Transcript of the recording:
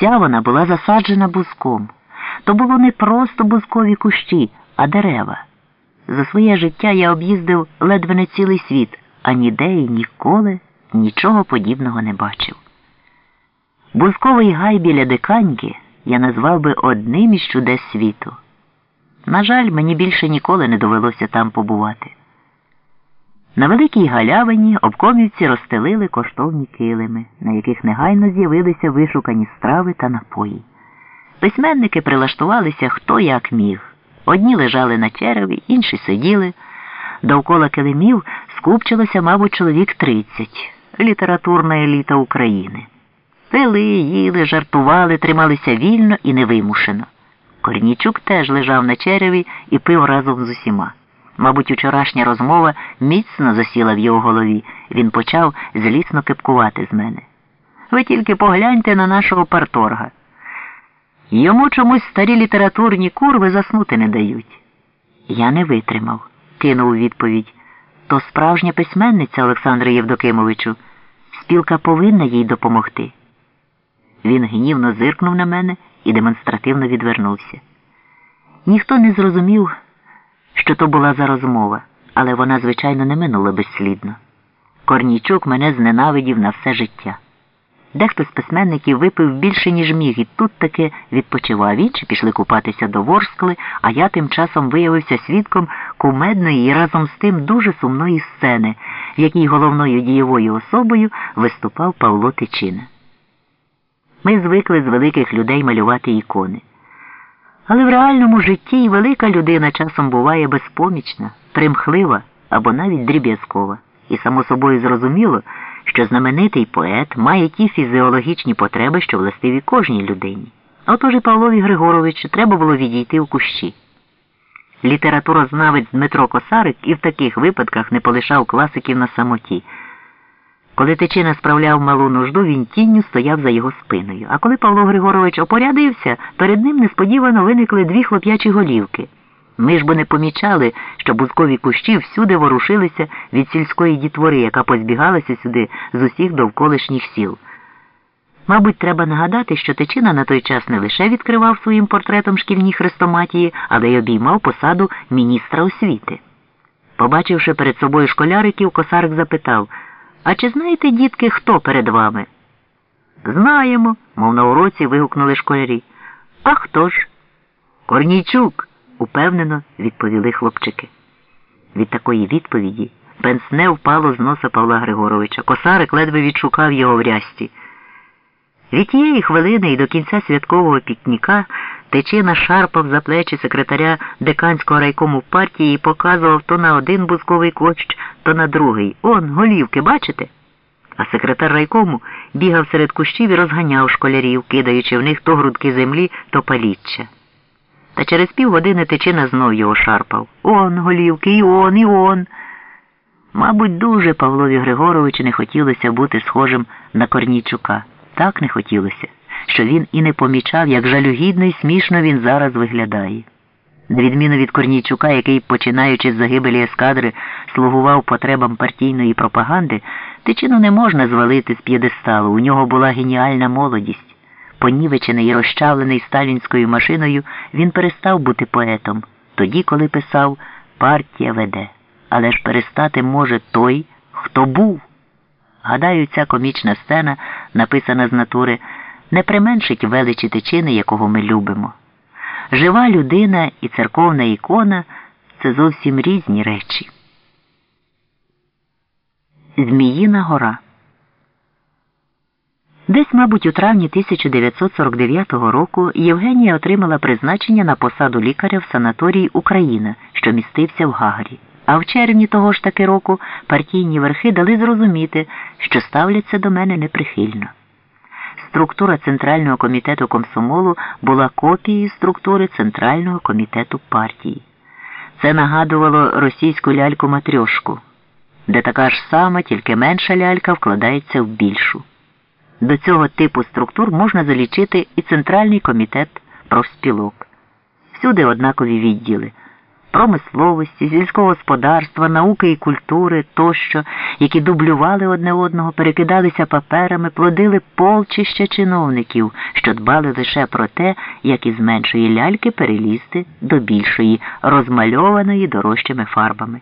Вся вона була засаджена бузком. То було не просто бузкові кущі, а дерева. За своє життя я об'їздив ледве не цілий світ, а ніде і ніколи нічого подібного не бачив. Бузковий гай біля диканьки я назвав би одним із чудес світу. На жаль, мені більше ніколи не довелося там побувати. На великій галявині обкомівці розстелили коштовні килими, на яких негайно з'явилися вишукані страви та напої. Письменники прилаштувалися хто як міг. Одні лежали на череві, інші сиділи. Довкола килимів скупчилося, мабуть, чоловік тридцять, літературна еліта України. Пили, їли, жартували, трималися вільно і невимушено. Корнічук теж лежав на череві і пив разом з усіма. Мабуть, учорашня розмова міцно засіла в його голові. Він почав злісно кипкувати з мене. Ви тільки погляньте на нашого парторга. Йому чомусь старі літературні курви заснути не дають. Я не витримав, кинув відповідь. То справжня письменниця Олександре Євдокимовичу. Спілка повинна їй допомогти. Він гнівно зиркнув на мене і демонстративно відвернувся. Ніхто не зрозумів, що то була за розмова, але вона, звичайно, не минула безслідно. Корнійчук мене зненавидів на все життя. Дехто з письменників випив більше, ніж міг, і тут таки відпочивав. Інші пішли купатися до Ворскли, а я тим часом виявився свідком кумедної і разом з тим дуже сумної сцени, в якій головною дієвою особою виступав Павло Тичина. Ми звикли з великих людей малювати ікони. Але в реальному житті і велика людина часом буває безпомічна, примхлива або навіть дріб'язкова. І само собою зрозуміло, що знаменитий поет має ті фізіологічні потреби, що властиві кожній людині. Отож і Павлові Григоровичу треба було відійти в кущі. Літературознавець Дмитро Косарик і в таких випадках не полишав класиків на самоті. Коли течина справляв малу нужду, він тінню стояв за його спиною. А коли Павло Григорович опорядився, перед ним несподівано виникли дві хлоп'ячі голівки. Ми ж бо не помічали, що бузкові кущі всюди ворушилися від сільської дітвори, яка позбігалася сюди з усіх довколишніх сіл. Мабуть, треба нагадати, що Тичина на той час не лише відкривав своїм портретом шкільні хрестоматії, але й обіймав посаду міністра освіти. Побачивши перед собою школяриків, косарик запитав А чи знаєте, дітки, хто перед вами? Знаємо, мов на уроці вигукнули школярі. А хто ж? Корнійчук упевнено відповіли хлопчики. Від такої відповіді пенсне впало з носа Павла Григоровича. Косарик ледве відшукав його в рясті. Від тієї хвилини і до кінця святкового пікніка течина шарпав за плечі секретаря деканського райкому партії і показував то на один бузковий кощ, то на другий. Он, голівки, бачите? А секретар райкому бігав серед кущів і розганяв школярів, кидаючи в них то грудки землі, то паліччя. Та через півгодини тичина знов його шарпав. Он, голівки, і он, і он. Мабуть, дуже Павлові Григоровичу не хотілося бути схожим на Корнійчука. Так не хотілося, що він і не помічав, як жалюгідно і смішно він зараз виглядає. На відміну від Корнійчука, який, починаючи з загибелі ескадри, слугував потребам партійної пропаганди, тичину не можна звалити з п'єдесталу. У нього була геніальна молодість. Понівечений і розчавлений сталінською машиною, він перестав бути поетом, тоді, коли писав Партія веде. Але ж перестати може той, хто був. Гадаю, ця комічна сцена, написана з натури, не применшить величі течини, якого ми любимо. Жива людина і церковна ікона це зовсім різні речі. Зміїна гора Десь, мабуть, у травні 1949 року Євгенія отримала призначення на посаду лікаря в санаторії Україна, що містився в Гагарі. А в червні того ж таки року партійні верхи дали зрозуміти, що ставляться до мене неприхильно. Структура Центрального комітету комсомолу була копією структури Центрального комітету партії. Це нагадувало російську ляльку матрьошку, де така ж сама, тільки менша лялька вкладається в більшу. До цього типу структур можна залічити і Центральний комітет профспілок. Всюди однакові відділи промисловості, сільського господарства, науки і культури тощо, які дублювали одне одного, перекидалися паперами, плодили полчища чиновників, що дбали лише про те, як із меншої ляльки перелізти до більшої, розмальованої дорожчими фарбами.